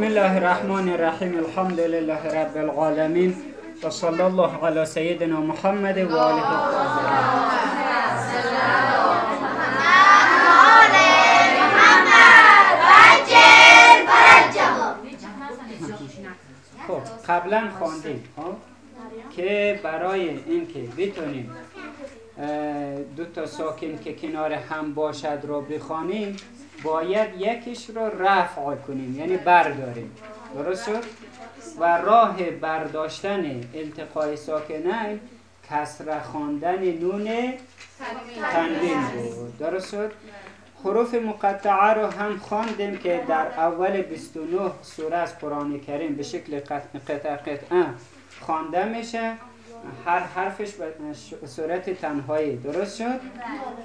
بسم الله الرحمن الرحیم الحمد لله رب العالمین و صلی الله علی سیدنا محمد و آله خب قبلا خواندیم خب که برای اینکه بتونیم دو تا ساکن که کنار هم باشد را بخوانیم باید یکیش را رفع کنیم یعنی برداریم. درست شد؟ و راه برداشتن التقای ساکنین کسره خواندن نون تنوین بود. درست شد؟ حروف مقطعه رو هم خواندیم که در اول 29 سوره از قرآن کریم به شکل قطع قطع قطعه خوانده میشه. هر حرفش به صورت تنهایی. درست شد؟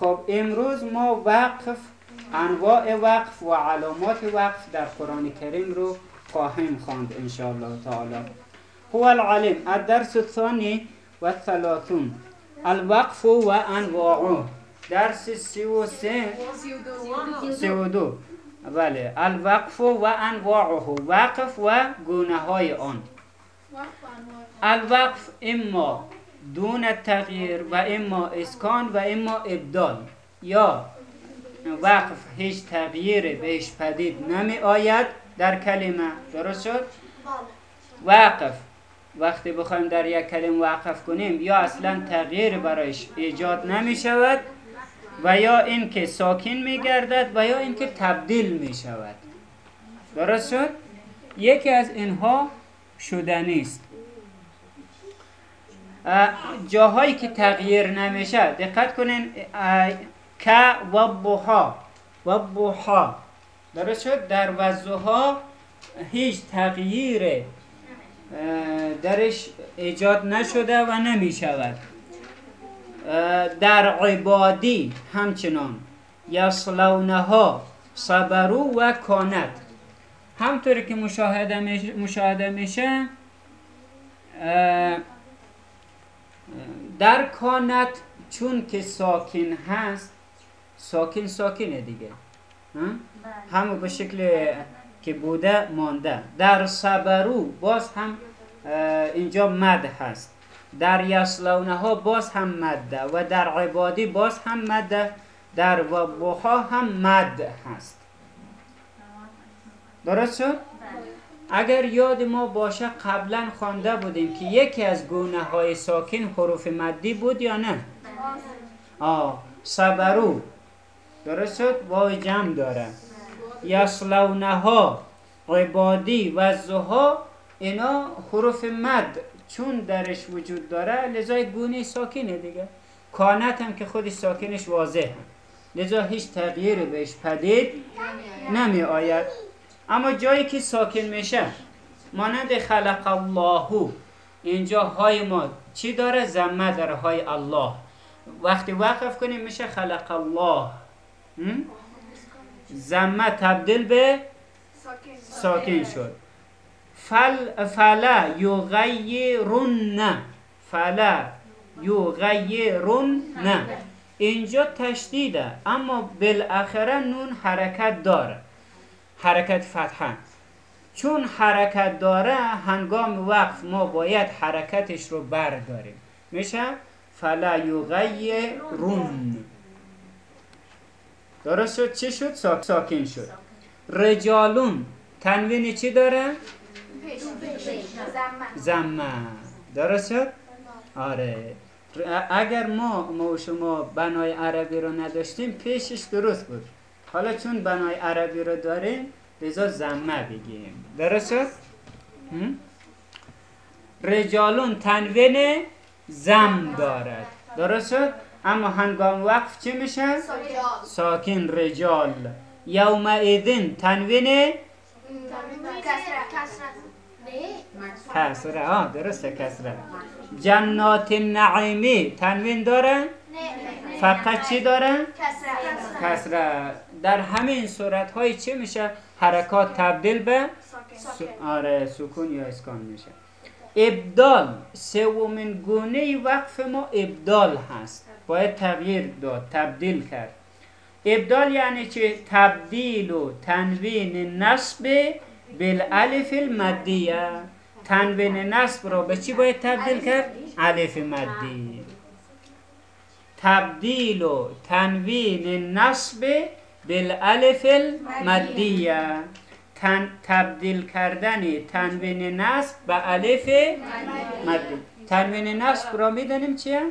خب امروز ما وقف انواع وقف و علامات وقف در قرآن کریم رو خواهیم خواند ان شاء الله تعالی. هو العلم الدرس الثاني والثلاثون الوقف و انواعه درس سی و سه. سی و دو. بله. الوقف و انواعه وقف و گونه های آن. الوقف اما دون تغییر و اما اسکان و اما ابدال. یا وقف هیچ تغییر بهش پدید نمی آید در کلمه درست شد؟ وقف وقتی بخوایم در یک کلمه وقف کنیم یا اصلا تغییر برایش ایجاد نمی شود و یا اینکه ساکن می گردد و یا اینکه تبدیل می شود درست شد؟ یکی از اینها شدنی است اه، جاهایی که تغییر نمیشه دقت کنین که و بوها و بوها درست شد؟ در وضوها هیچ تغییر درش ایجاد نشده و نمی شود در عبادی همچنان. یصلونها صبرو و کانت. همطوری که مشاهده میشه, مشاهده میشه در کانت چون که ساکن هست ساکن ساکنه دیگه. ها؟ همون به شکل که بوده مانده. در صبرو باز هم اینجا مد هست. در یسلونه ها باز هم مده و در عبادی باز هم مده در وبوها هم مد هست. درست شد؟ اگر یاد ما باشه قبلا خوانده بودیم که یکی از گونه های ساکن حروف مدی بود یا نه؟ آه صبرو. درست شد؟ وای جمع داره یصلونه ها عبادی و زها اینا حروف مد چون درش وجود داره لذا گونه ساکنه دیگه کانت هم که خودش ساکنش واضح هم. لذا هیچ تغییری بهش پدید نمی آید اما جایی که ساکن میشه مانند خلق الله اینجا های ما چی داره زمه داره های الله وقتی وقف کنیم میشه خلق الله؟ زمه تبدیل به ساکن شد. فل فلا یغیرن. فلا یغیرن. اینجا تشدیده اما بالاخره نون حرکت داره. حرکت فتحه. چون حرکت داره هنگام وقف ما باید حرکتش رو برداریم. میشه؟ فلا یغیرن. درست شد؟ چی شد؟ ساک- ساکن شد. رجالون. تنوین چی داره؟ زمه درست شد؟ آره. اگر ما ما شما بنای عربی رو نداشتیم پیشش درست بود. حالا چون بنای عربی رو داریم لذا زمه بگیم. درست شد؟ رجالون تنوین زم دارد. درست شد؟ اما هنگام وقف چی میشه؟ ساکن. رجال. یومئذین تنوین؟ کسره آه درسته کسره جنات نعیمی تنوین داره؟ فقط چی داره؟ کسره در همین صورت های چی میشه؟ حرکات تبدیل به س- آره سکون یا اسکان میشه. ابدال. سومین گونه وقف ما ابدال هست. باید تغییر داد تبدیل کرد. ابدال یعنی چه تبدیل و تنوین نصب بالالف المدیه. تنوین نصب رو به چی باید تبدیل کرد؟ الف مدی. تبدیل و تنوین نصب بالالف المدیه. تن تبدیل کردن تنوین نصب به الف مدی. تنوین نصب را می‌دانیم چیه؟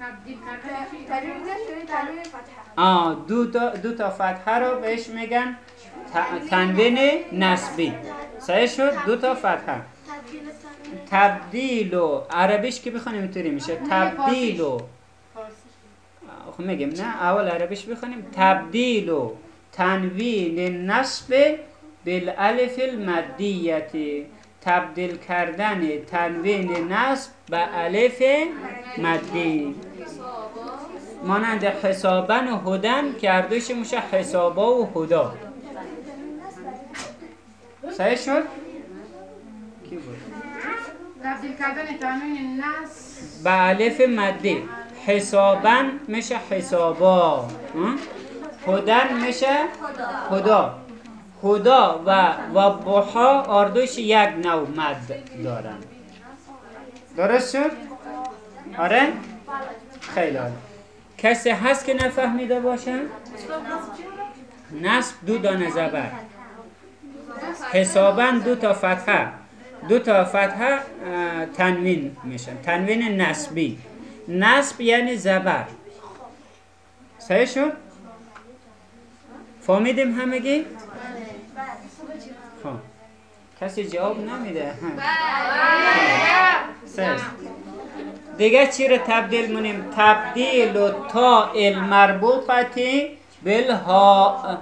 تبدیل آه دو تا, دو تا فتحه رو بهش میگن تنوین نسبی. صحیح شد؟ دو تا فتحه. تبدیل و عربیش که بخونیم اینطوری میشه. تبدیل و خب میگیم نه اول عربیش بخونیم. تبدیل و تنوین نصب بالالف المدیتی تبدیل کردن تنوین نصب به الف مدی مانند حسابن و هدن که هر دوش میشه حسابا و هدا صحیح شد؟ کی بود؟ تبدیل کردن تنوین نصب به الف مدی حسابن میشه حسابا؟ هدن میشه هدا هدا و و بوحا آردوش یک نوع مد دارن درست شد؟ آره؟ خیلی عالی کسی هست که نفهمیده باشه؟ نصب دو دانه زبر حسابا دو تا فتحه دو تا فتحه تنوین میشن تنوین نسبی نسب یعنی زبر صحیح شد؟ فهمیدیم همگی؟ کسی جواب نمیده. سه. دیگه چی رو تبدیل منیم تبدیل و تا المربوطتی بالها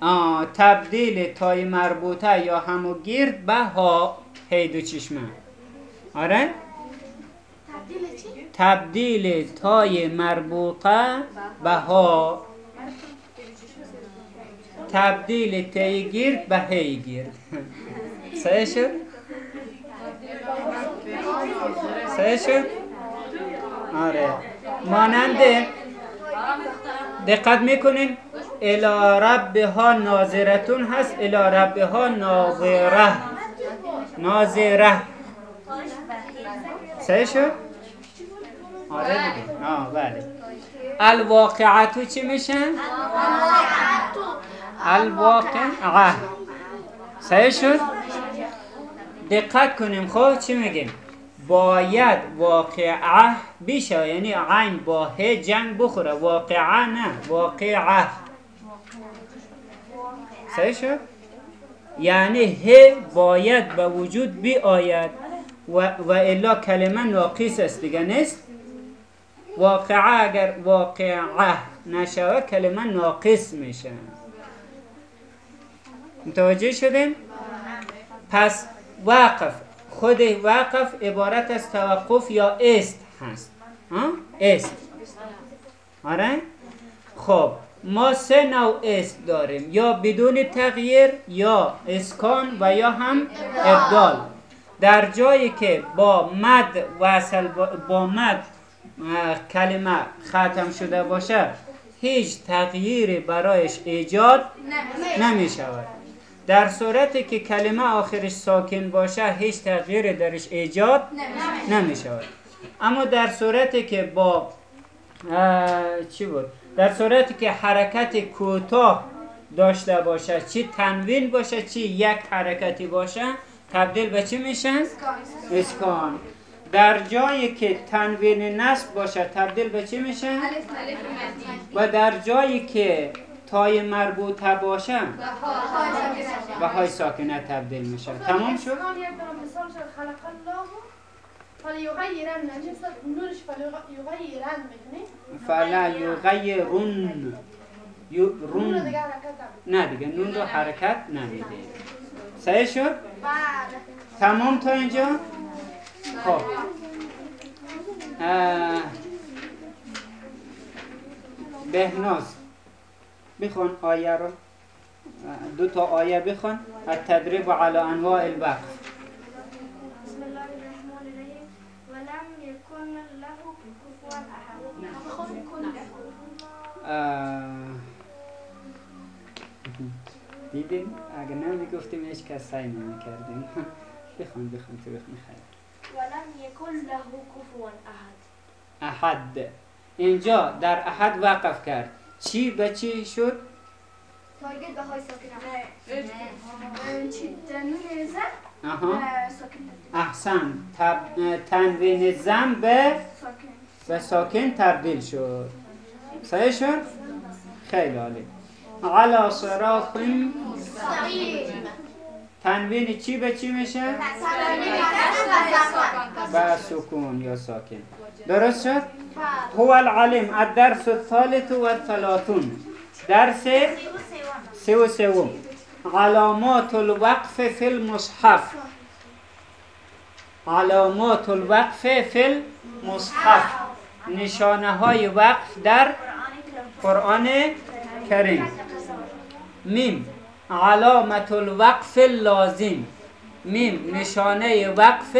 آه تبدیل تای مربوطه یا همو گیرد به ها. هی دو چشمه. آره؟ تبدیل چی؟ تبدیل تای مربوطه به ها. تبدیل تی گیرد به هی گیرد صحیح شد؟ صحیح شد؟ آره مانند دقت می‌کنین الى ربها ناظرتون هست الى ربها ناظره ناظره صحیح شد؟ آره دیگه آه بله الواقعتو چی میشه؟ الواقعه صحیح شد؟ دقت کنیم خب چی میگیم؟ باید واقعه بشه یعنی عین با ه جنگ بخوره. واقعه نه واقعه. صحیح شد؟ یعنی ه باید به وجود بی آید و, و الا کلمه ناقص است. دیگه نیست؟ واقعه اگر واقعه نشوه کلمه ناقص میشه. متوجه شدیم؟ پس وقف خود وقف عبارت از توقف یا است هست ها؟ است آره؟ خب ما سه نوع است داریم یا بدون تغییر یا اسکان و یا هم ابدال در جایی که با مد وصل با- مد کلمه ختم شده باشه هیچ تغییری برایش ایجاد نمی شود در صورتی که کلمه آخرش ساکن باشه هیچ تغییری درش ایجاد نمی شود اما در صورتی که با چی بود؟ در صورتی که حرکت کوتاه داشته باشه چی تنوین باشه چی یک حرکتی باشه تبدیل به چی میشه؟ اسکان. در جایی که تنوین نصب باشه تبدیل به چی میشه؟ و در جایی که تای مربوطه باشه و های ساکنه تبدیل میشه تمام شد؟ نجس نورش یو- نور رون. نه دیگه نون رو حرکت نمیده. صحیح شد؟ بله. تمام تا اینجا؟ خب. بهناز. بخون آیه رو. دو تا آیه بخون. التدریب على انواع الوقف بسم الله الرحمن الرحیم ولم يكن له احد دیدین؟ اگر نمی گفتیم هیچ کس سعی نمی کردیم بخون بخون تو بخون خیر. ولم يكن له كفوا أحد احد. اینجا در احد وقف کرد. چی؟ به چی شد؟ تارگت به های ساکن چی؟ تنوین زن؟ آها. ساکن احسن. تنوین زن به ساکن. به ساکن تبدیل شد. صحیح شد؟ خیلی عالی. علا صراط تنوین چی به چی میشه؟ به سکون یا ساکن. درست شد؟ هو العلم الدرس الثالث والثلاثون درس سه و سوم. علامات الوقف فی المصحف. علامات الوقف فی المصحف. نشانه های وقف در قرآن کریم. میم. علامت الوقف لازم میم نشانه وقف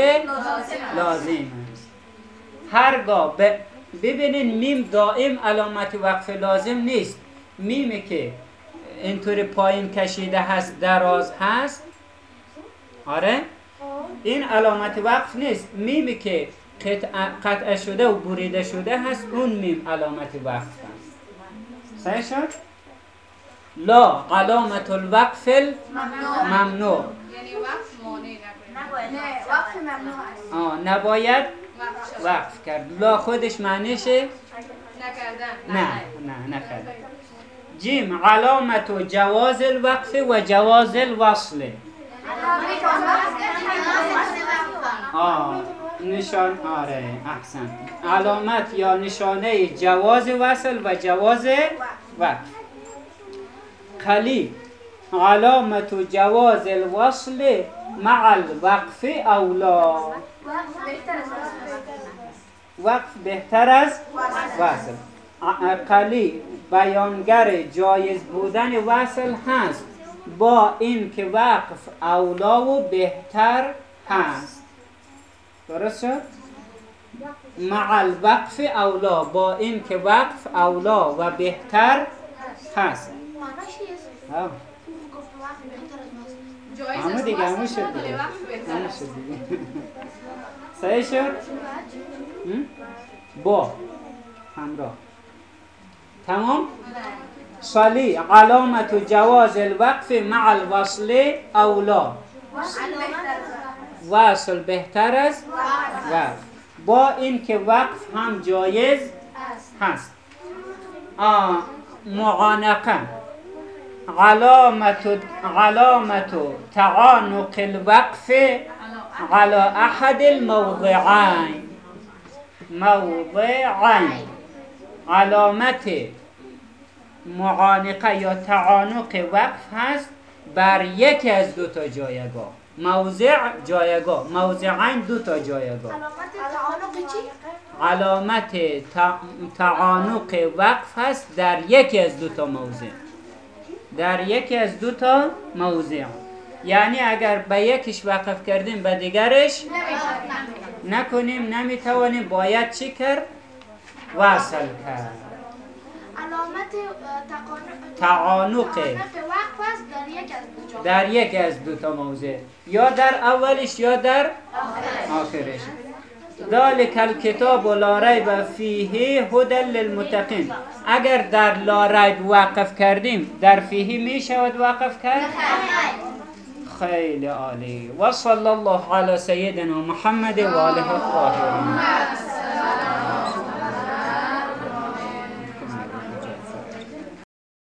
لازم. است هرگاه ب- ببینین میم دائم علامت وقف لازم نیست. میمی که اینطور پایین کشیده هست دراز هست. آره؟ این علامت وقف نیست. میمی که قطع, قطع شده و بریده شده هست اون میم علامت وقف هست. صحیح شد؟ لا علامت الوقف ممنوع. یعنی وقت مانع نکنید نه وقت ممنوع است. آه نباید وقف کرد. لا خودش معنیشه؟ نکردن. نه نه نکرد. جیم علامت جواز الوقف و جواز الوصل. آه نشان آره احسن. علامت یا نشانه جواز وصل و جواز وقف. خلی علامت جواز الوصل مع الوقف اولا وقف بهتر از وصل. عقلی بیانگر جایز بودن وصل هست. با این که وقف اولا و بهتر هست. درست شد؟ مع الوقف اولا با این که وقف اولا و بهتر هست. همه است دیگه همه شد دیگه همه است. شد دیگه صحیح شد؟ هم؟ با همراه تمام؟ صلی علامت جواز الوقف مع الوصل اولا وصل بهتر از وقف با این که وقف هم جایز هست آه معانقه علامت علامت تعانق الوقف على احد الموضعين. موضعين. علامت معانقه یا تعانق وقف هست بر یکی از دو تا جایگاه. موضع جایگاه. موضعین دو تا جایگاه. علامت تع- تعانق وقف هست در یکی از دو تا موضع. در یکی از دو تا موضع. یعنی اگر به یکیش وقف کردیم به دیگرش نکنیم نمی‌توانیم. باید چی کرد؟ وصل کرد. علامت تعانق. در یک از دو جا. در یک از دو تا موضع. یا در اولش یا در آخرش. ذالک الکتاب لا ریب فیه هدى للمتقین اگر در لا ریب وقف کردیم در فیه می شود وقف کرد؟ خیلی عالی. و صلی الله علی سیدنا محمد و آله الطاهرین